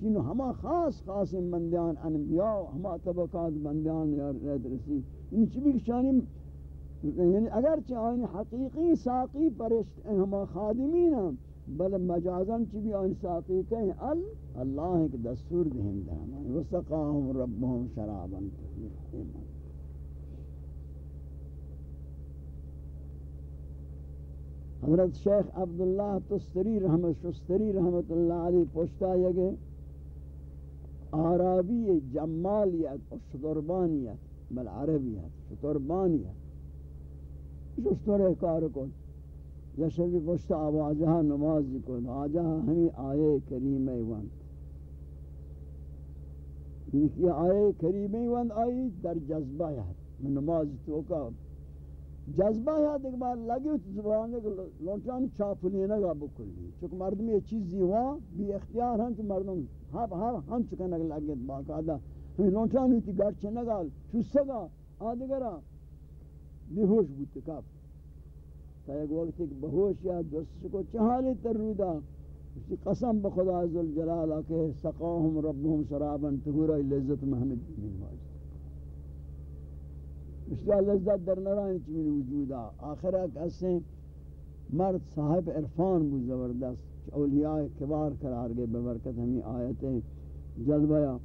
چینو ہما خاص خاص بندیان انبیاء، ہما طبقات بندیان یا رد رسی۔ یعنی چی بھی شانی یعنی اگر آئین حقیقی ساقی پرشت ہما خادمین ہیں۔ بل مجازن چی بھی آئین ساقی کہیں، ال اللہ ایک دستور دہن دہم وسقاہم ربهم شرابا حضرت شیخ عبداللہ تستری رحمت، شستری رحمت اللہ علی پوچھتا ہے کہ عربی جمالیت و شتربانیت، بل عربیت، شتربانیت۔ شتر کار کن۔ یا شبی پشت آواجہ نمازی کن آجہ ہمیں آئے کریم ایوان. یہ آئے کریم ایوان آئی در جذبہ ہے نماز تو کا جذبہ ہے دیکھ بار لگی ہوتی زبان دیکھ لونچان چاپلی نگا بکلی. چونکہ مردم یہ چیزی ہوا بھی اختیار ہیں تو مردم ہر ہر ہم چکن اگر لگی باقاعدہ ہمیں لونچان ہوتی گرچے نگا چوسگا آدھگرہ بے ہوش بودتے کب تا ایک وقت ایک بہوش یا جس کو چہالی تر رودا اسی قسم بخدا عزالجلالہ کہ سقاہم ربهم شرابا تہورا لذت محمد بن واجد۔ اشتیا لذت در نرائن چمین وجودا آخرہ کسیں مرد صاحب عرفان بو زبردست، اولیاء کبار قرار گئے، ببرکت ہمیں آیتیں جلویا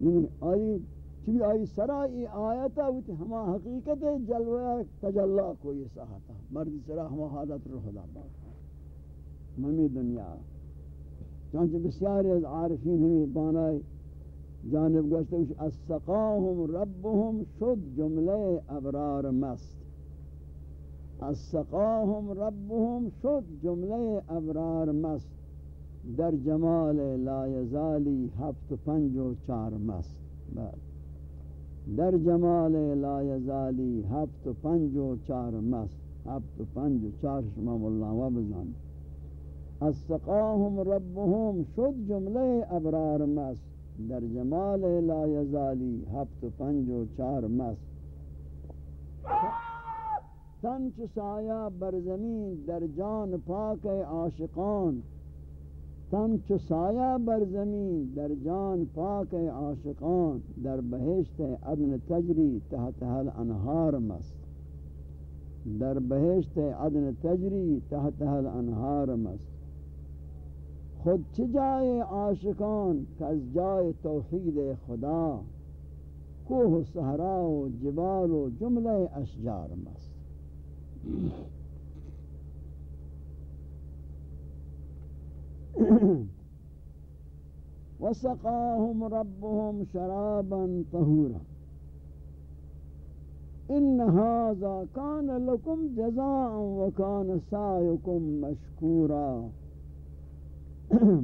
یعنی آئی چبی آئی سرائی آیتا ہوتی ہما حقیقت جلوہ تجلہ کوئی ساہتا مردی سرا ہما حالت روح دا بات ممی دنیا۔ چانچہ بسیاری از عارفین ہمیں بانائی جانب گوشتے ہیں اسقاہم ربهم شد جملے ابرار مست۔ اسقاہم ربهم شد جملے ابرار مست۔ در جمال لا یزالی ہفت پنج و چار مست۔ بات در جمال لا یزالی ہفت پنج و چار مست. ہفت پنج و چار شما اللہ و بزان اسقاہم ربهم، شد جملے ابرار مست. در جمال لا یزالی ہفت پنج و چار مست. تن سایہ بر زمین، در جان پاک عاشقان. تن چو سایہ بر زمین، در جان پاک عاشقان، در بہشت عدن تجری تحت حل انہار مست۔ در بہشت عدن تجری تحت حل انہار مست۔ خود چھ جائے عاشقان کز جائے توحید خدا کوہ صحرا و جبال و جملہ اشجار مست۔ وسقاهم ربهم شرابا طهورا. ان هذا كان لكم جزاء وكان سعيكم مشكورا.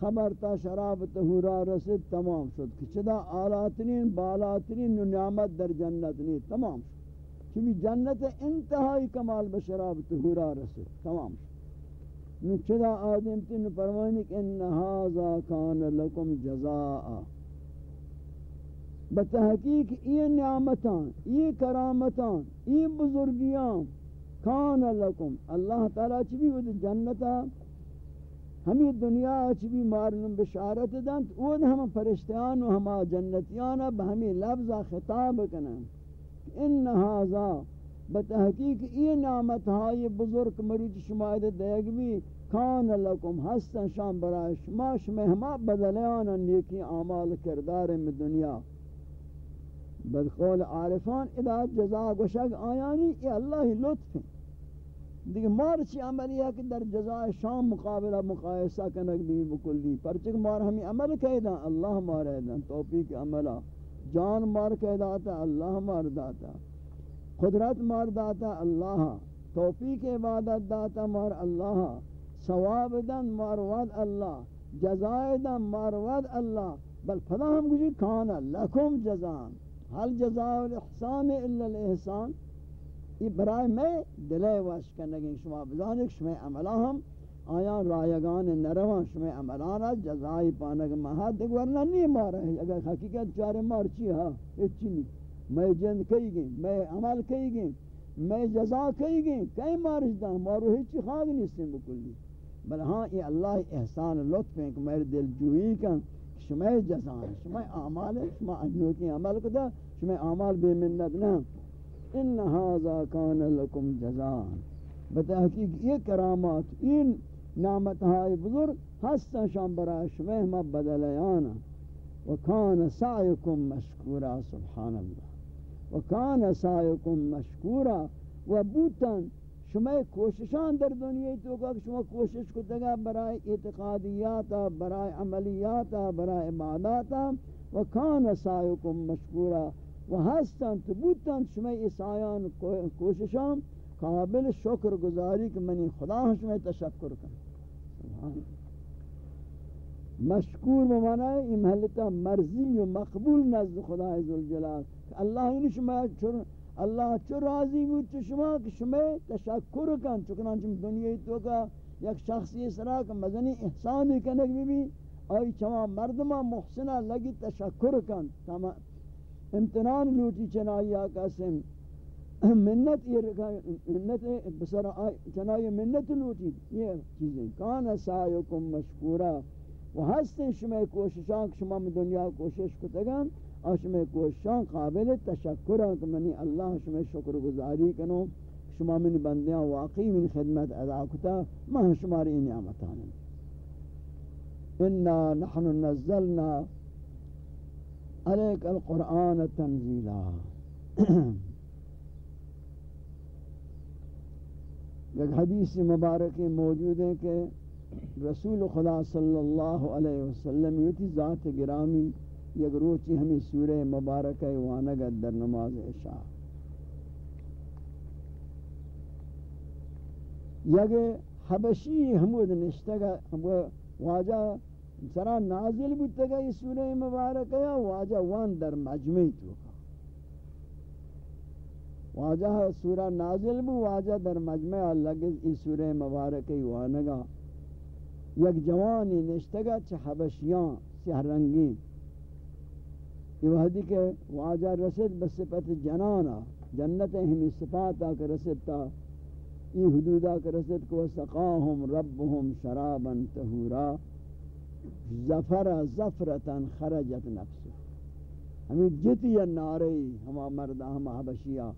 خبر تا شراب طهورا رسید، تمام شد. کہ چدا آلاترین بالاترین نعمت در جنت نہیں تمام شد. کہ جنت انتہائی کمال بشراب طهورا رسید. تمام شد. نو چدا آدم تین فرمانی کہ ان هذا کان لکم جزاء بتحقیق یہ نعمتان، یہ کرامتان، یہ بزرگیاں کان لکم، اللہ تعالی چبی ود جنتا ہمیں دنیا چبی مارن بشارت دن اود ہم فرشتیان و ہما جنتیان بہمی لفظ خطاب کنن ان هذا بتحقیق یہ نعمت ہائی بزرگ مریض شماید دیگ بھی کان لکم ہستن شام برای شما شما ہما بدلیانا نیکی اعمال کردار میں دنیا بالقول عارفان ادا جزا گوشک آیانی یہ اللہ لطف ہے دیکھ مار چی عملی ہے کہ در جزا شام مقابلہ مقایسہ کنک بھی بکلی پرچک مار ہمیں عمل کہہ اللہ مار ہے توفیق عملہ جان مار کہہ داتا اللہ مار داتا قدرت مار داتا اللہ، توفیق عبادت داتا مار اللہ، ثواب دن مارود اللہ، جزائے دن مارود اللہ، بل فدا ہم گجی کانا لکم جزان حل جزاء الاحسان الا الاحسان۔ یہ برائے میں دلے واش کرنگی شما بزانک شما عملہ ہم، آیا رایگان نروان، شما عملان جزائی پانک محاد دیکھ ورنہ نہیں مارا ہے اگر حقیقت چارے مار چی ہاں اچھی نہیں۔ میں جند کئی گئی، میں عمل کئی گئی، میں جزا کئی گئی، کئی مارش دا مارو ہیچی خواہ نہیں سن بکلی بل ہاں یہ اللہ احسان لطف ہے کہ میرے دل جوئی کن شما جزان شما اعمال ہے شما انوکی عمل کدا شما اعمال بے منت نہ ان هذا كان لكم جزاء۔ بتحقیق یہ کرامات، این نعمت ہائے بزرگ ہستن شان برای شما ما بدلیانا وکان سعیکم مشکورا، سبحان اللہ۔ وکان سعیکم مشکورا وبوتن شما کوششان در دنیا تو کہ شما کوشش کو تگا برائے اعتقادیات برائے عملیات برائے عبادات و کان سایکم مشکورا و ہستن تبوتن شما اسایان کوششان قابل شکر گزاری کہ منی خدا شما تشکر کن سبحان مشکور بمانا ہے یہ محلتا مرضی و مقبول نزد خدا عزوالجلال اللہ ہی شما چھر اللہ چو راضی بود چو شما کہ شما تشکر کن چکنان چم دنیا تو کا یک شخصی اس طرح کہ مزنی احسانی کنک بھی بھی آئی چما مردمہ محسنہ لگی تشکر کن تمام امتنان لوٹی چنائی آقا سم منت یہ منت بسر چنائی منت لوٹی یہ چیزیں کان سایکم مشکورا و ہستیں شما کوششاں شما دنیا کوشش کتگان میں کوشاں قابل تشکر کہ منی اللہ شما شکر گزاری کنو، شما من بندیاں واقعی من خدمت ادا کتا ما شماری نعمتان انا نحن نزلنا علیک القرآن تنزیلا ایک حدیث مبارک موجود ہے کہ رسول خدا صلی اللہ علیہ وسلم یہ ذات گرامی یک روچی ہمیں سورہ مبارک وانگت در نماز عشاء۔ یک حبشی حمود نشتگا واجہ سرا نازل بودتگا یہ سورہ مبارک یا واجہ وان در مجمعی توکا واجہ سورہ نازل بو واجہ در مجمع لگز ای سورہ مبارک وانگا۔ یک جوانی نشتگا چھ حبشیان سیہ یہ وحدی کہ واجہ رسد بصفت جنانا، جنت ہمی صفاتا کہ رسد تا، یہ حدودا کہ رسد کو سقاہم ربهم شرابا تہورا زفر زفرتا خرجت نفسه ہمیں جتی ناری، ہما مردہ ہما حبشیہ،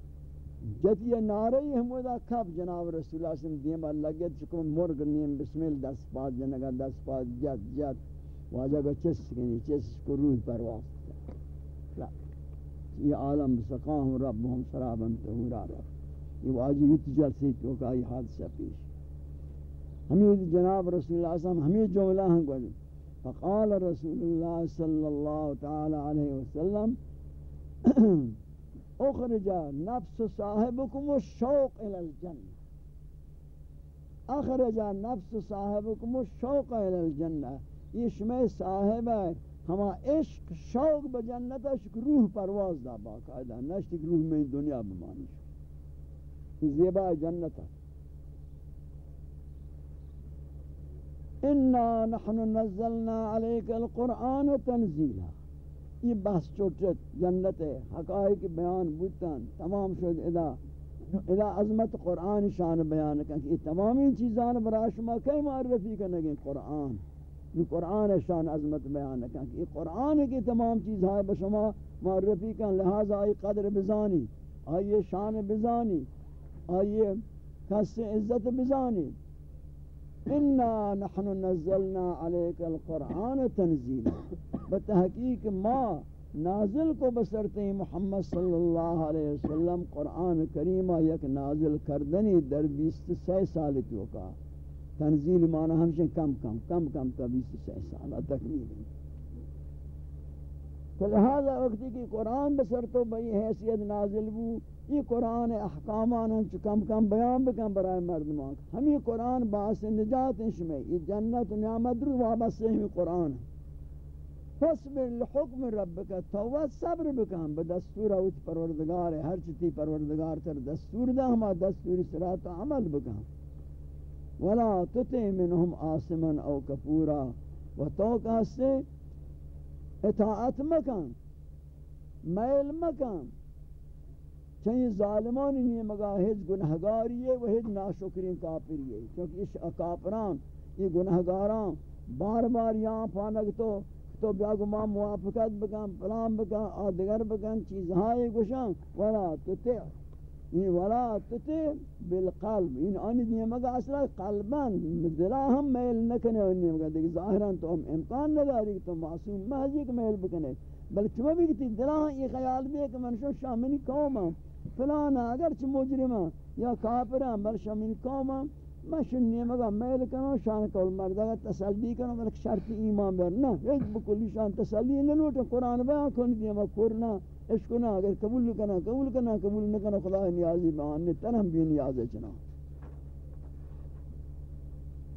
جتی ناری ہمودا کب جناب رسول اللہ صلی اللہ علیہ وسلم دیما لگت چکو مرگ نیم بسم اللہ دس پاس جنگا دس پاس جت جت، واجہ کو چس کنی چس کو روح پرواز۔ یہ عالم سقاہم ربهم شرابا تہورا رب. یہ واجی ویت تو کا یہ حادثہ پیش. ہمیں جناب رسول اللہ صلی اللہ علیہ وسلم ہمیں جملہ ہم کو فقال رسول اللہ صلی اللہ تعالی علیہ وسلم، اخرج نفس صاحبكم الشوق الى الجنه اخرج نفس صاحبكم الشوق الى الجنه یہ میں صاحب ہے ہما عشق شوق بجنت عشق روح پرواز دا باقاعدہ نشت روح میں دنیا بمانی شو زیبا جنت انا نحن نزلنا عليك القرآن تنزيلا یہ بحث چوٹت جنت ہے حقائق بیان بودتاں تمام شد. ادا ادا عظمت قرآن شان بیان کہ یہ تمامی چیزان برا شما کئی معرفی کرنگیں قرآن. یہ قرآن شان عظمت بیان کہ یہ قرآن کی تمام چیز ہے بشما معرفی کن لہذا آئی قدر بزانی، آئیے شان بزانی، آئیے کس عزت بزانی۔ انا نحن نزلنا عليك القرآن تنزيلا۔ بتحقیق ما نازل کو بسرتے محمد صلی اللہ علیہ وسلم قرآن کریمہ یک نازل کردنی در بیست سی سال کیوں کا۔ تنزیل معنی ہمشہ کم کم کم کم تا بیست سی سال تکمیل. تو لہذا وقتی کی قرآن بسر تو بئی حیثیت نازل بو یہ قرآن احکامان ہم کم کم بیان بکن برای مردمان. ہمیں قرآن باعث نجات انشمیں یہ جنت و نعمت رو وابست ہمیں قرآن. فصبر لحکم ربک توبہ صبر بکن. بدستور اوت پروردگار ہے ہر چیتی پروردگار تر دستور دا ہما دستور سرات عمل بکن. ولا تطع منهم آسما او کفورا و تو کہستے اطاعت مکن میل مکن چنین ظالمانی نہیں مگا ہج گنہگاری ہے وہ ہج ناشکرین کافری ہے۔ کیونکہ اس کافران، یہ گنہگاران بار بار یہاں پانک تو تو بیا گما موافقت بکن، پلان بکن، آدگر بکن چیزہائی گوشن ولا تطع این ولا تتی بالقلب. این آنی دیئے مگا اصلا قلبان دلا ہم میل نکنے آنی مگا دیکھ ظاہران تو ہم امکان نداری تو معصوم محضی کہ میل بکنے بلکہ چمہ بھی کہتی دلا یہ خیال بھی ہے کہ منشو شامنی قوم ہم فلانا اگرچہ مجرم یا کافر کافرہ بل شامنی قوم ہم میں شنی مگا میل کنو شان کول مردگا تسلی کنو بلک شرط ایمان بر. نا ایک بکلی شان تسلی نلوٹا قرآن بیان کنی دیما کرنا عشق نہ اگر قبول کنا قبول کنا قبول نہ کنا خدا نیازی بیان نے تنم بھی نیاز چنا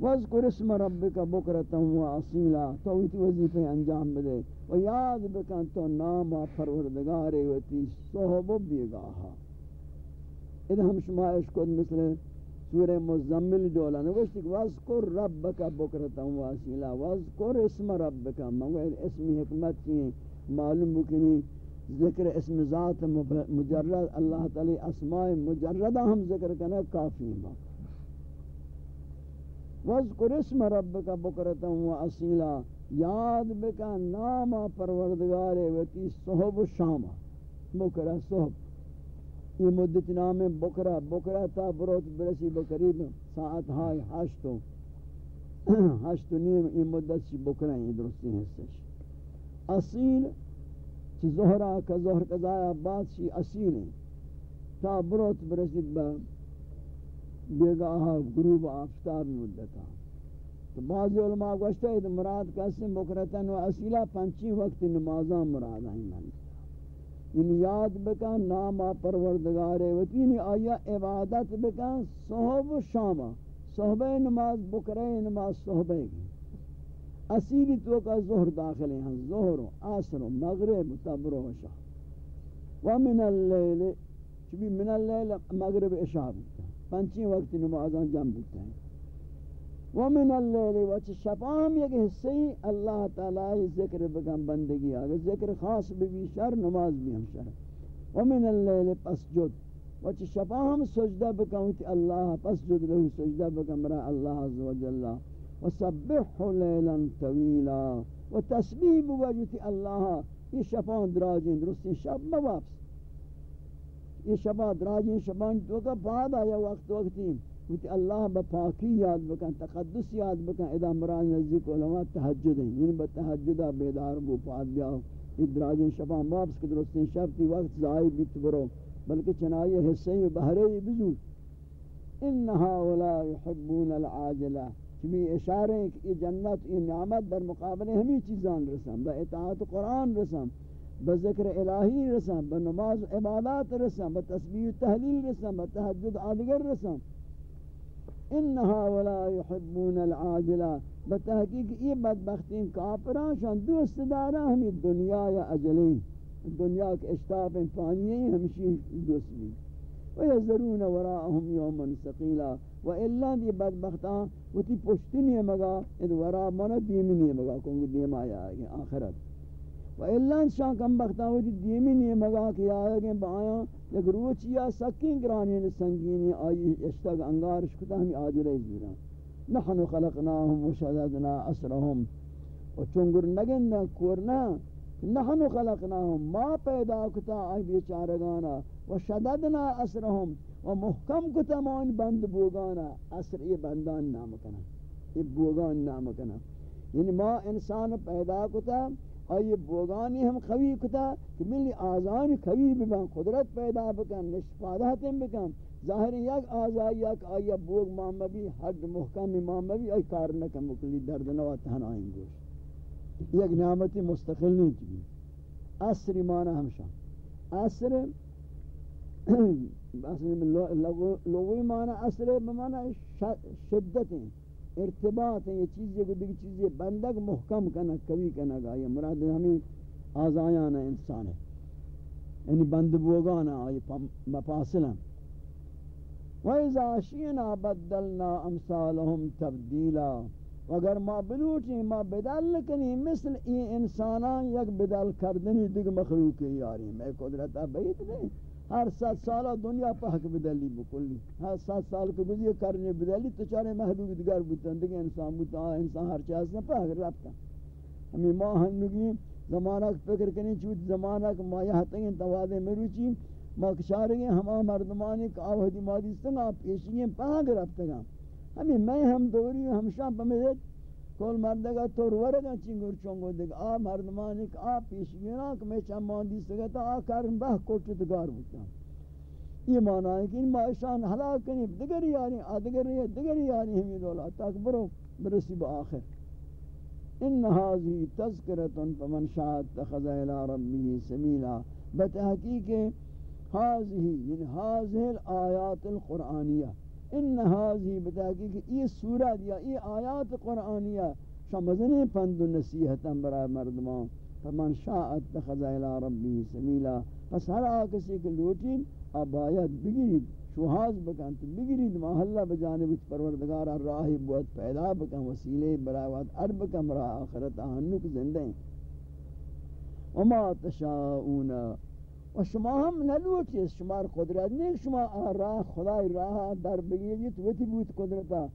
واذکر اسم ربک بکرتا و اصیلا. تو ایت وظیفہ انجام بدے و یاد بکن تو نام پروردگار و تی صحب بیگاہا ادھا ہم شما عشق مثل سورہ مزمل دولا نوشتی کہ واذکر ربک بکرتا و اصیلا واذکر اسم ربک مگر اسم حکمت کی معلوم بکنی ذکر اسم ذات مجرد اللہ تعالی اسماء مجردہ ہم ذکر کرنا کافی ہے وذکر اسم ربک بکرتا و یاد بکا نام پروردگار وتی صحب و شام بکرہ صحب یہ مدت نام بکرہ بکرہ تا بروت برسی بقریب ساعت ہائی ہشتو ہشتو نیم یہ مدت سی بکرہ ہیں درستی حصہ اصیل چی زہرہ کا زہر قضایا بعد شی اسیر ہیں تا بروت برسید با بیگاہ گروب آفتاب مدتا تو بعض علماء گوشتا ہے مراد قسم بکرتن و اصیلہ پنچی وقت نمازان مراد ہیں. من ان یاد بکن ناما پروردگار وطین آیا عبادت بکن، صحب و شامہ صحبہ نماز بکرہ نماز صحبہ کی. اصیلی تو کا ظہر داخل ہیں، ظہر و عصر و مغرب تبر و شاہ ومن اللیل چبی من اللیل مغرب عشاء بکتا پنچی وقت نمازان جمع بکتا ہے ومن اللیل وچ شفام یک حصے اللہ تعالی ذکر بکن بندگی اگر ذکر خاص بھی شر، نماز بھی ہم شر۔ ومن اللیل پسجد وچ شفام سجدہ بکن اللہ پسجد رہو، سجدہ بکن برا اللہ عز و جل۔ وسبحه لیلا طویلا۔ و تسبیح بوجود اللہ یہ شفان دراجین درستی شب مواپس یہ شبا دراجین شبان تو کا بعد آیا، وقت وقتی کہ اللہ بپاکی یاد بکن، تقدس یاد بکن، ادا مراد نزدیک علماء تحجد ہیں یعنی بتحجدہ بیدار بو، پاد بیا ادراج شفا واپس کے درست شب تی وقت ضائع بیت برو، بلکہ چنائی حصے بہرے بزو۔ انہا ولا يحبون العاجلہ۔ چمی اشارے ہیں کہ یہ جنت، یہ نعمت در مقابلے ہمیں چیزان رسم با اطاعت قرآن رسم با ذکر الہی رسم با نماز عبادات رسم با تسبیح تحلیل رسم با تحجد آدگر رسم۔ انہا ولا يحبون العاجلہ بتحقیق یہ بدبختین کافران شان دوست دارا ہمیں دنیا یا اجلیں دنیا کے اشتاف پانی ہیں ہمشی دوست بھی ویزرون وراءهم یوما ثقیلا، و الا دی بدبختان وہ تی پشتی نہیں مگا اد ورا منا دیمی نہیں مگا، کونگو دیم آیا ہے آخرت۔ و اللہ شان کم بختہ ہوتی جی دیمی نہیں مگا کہ آیا کہ بایا یک روچیا سکین گرانی سنگینی آئی اشتاق انگارش کتا ہمی آجرے زیرا نحن خلقناهم و شددنا اسرهم و چونگر نگن کورنا، نحن خلقناهم، ما پیدا کتا آئی بیچارگانا۔ و شددنا اسرهم و محکم کتا ما ان بند بوگانا۔ اسر یہ بندان نام کنا۔ یہ بوگان نام کنا۔ یعنی ما انسان پیدا کتا آئی بوگانی ہم خوی کتا کہ ملی آزان خوی بکن، قدرت پیدا بکن نشفادات بکن۔ ظاہر یک آزائی، یک آئی بوگ مامبی حد محکم مامبی آئی کارنکم بکلی درد نوا تہن آئیں گوش یک نعمتی مستقل نہیں چکی اثر معنی ہمشان اثر لغوی معنی اثر بمعنی شدت ہیں ارتباط ہیں، یہ چیزیں کو دیکھ چیزیں بندگ محکم کنا کبھی کنا گا یہ مراد ہمیں آزایانا انسان ہے۔ یعنی بند بوگانا آئی مفاصلا وَإِذَا شِئْنَا بَدَّلْنَا أَمْثَالَهُمْ تَبْدِيلًا۔ اگر ما بلوٹیں ما بدل کنی، مثل این انسانان یک بدل کردنی دیکھ مخلوق یاری۔ میں قدرتہ بیت نہیں۔ ہر سات سالہ دنیا پاک بدلی بکلی ہر سات سال کو گزی کرنے بدلی، تو چارے محدود دیگر بودتن دیگر انسان بودتا انسان ہر چیز نہ پاک رابطا ہمیں ماں ہنگی زمانہ فکر کریں چوت زمانہ کہ ما یہاں تنگیں توادے مروچی ما کشارگیں ہما مردمانی کہ آوہدی مادی سنگا پیشنگیں پاک رابطا ہمیں میں ہم دوری ہمشاں پمیدت کول مردگا تو ورگا چنگر چونگو دیگ آ مردمانی که آ پیشگینا که میں چمان دیستگا تا آ کرن بہ کوچت گار بودتا یہ معنی ہے کہ ان معاشان حلاک کنی دگر یاری آدگر یاری دگر یاری ہمیں دولا تاک برو برسی با آخر۔ ان هذه تذکرة فمن شاء اتخذ الى ربه سبيلا بتحقیق هذه یعنی هذه الآیات القرآنیہ۔ ان هذه بتحقیق یہ سورت یا یہ آیات قرآنیہ شمزنی پند و نصیحتا برای مردمان. فمن شاء اتخذ الى ربی سمیلا پس ہر آکسی کے لوٹین اب آیت بگیرید. شوہاز بکن تو بگیرید. محلہ بجانب پروردگار راہی بہت پیدا بکن وسیلے برای وقت عرب کم را آخرت آہنک زندہ ہیں وما تشاؤون و شما ہم نلوٹی شما قدرت نیست شما راه خدای راه در بگیرید و تی بود قدرتا.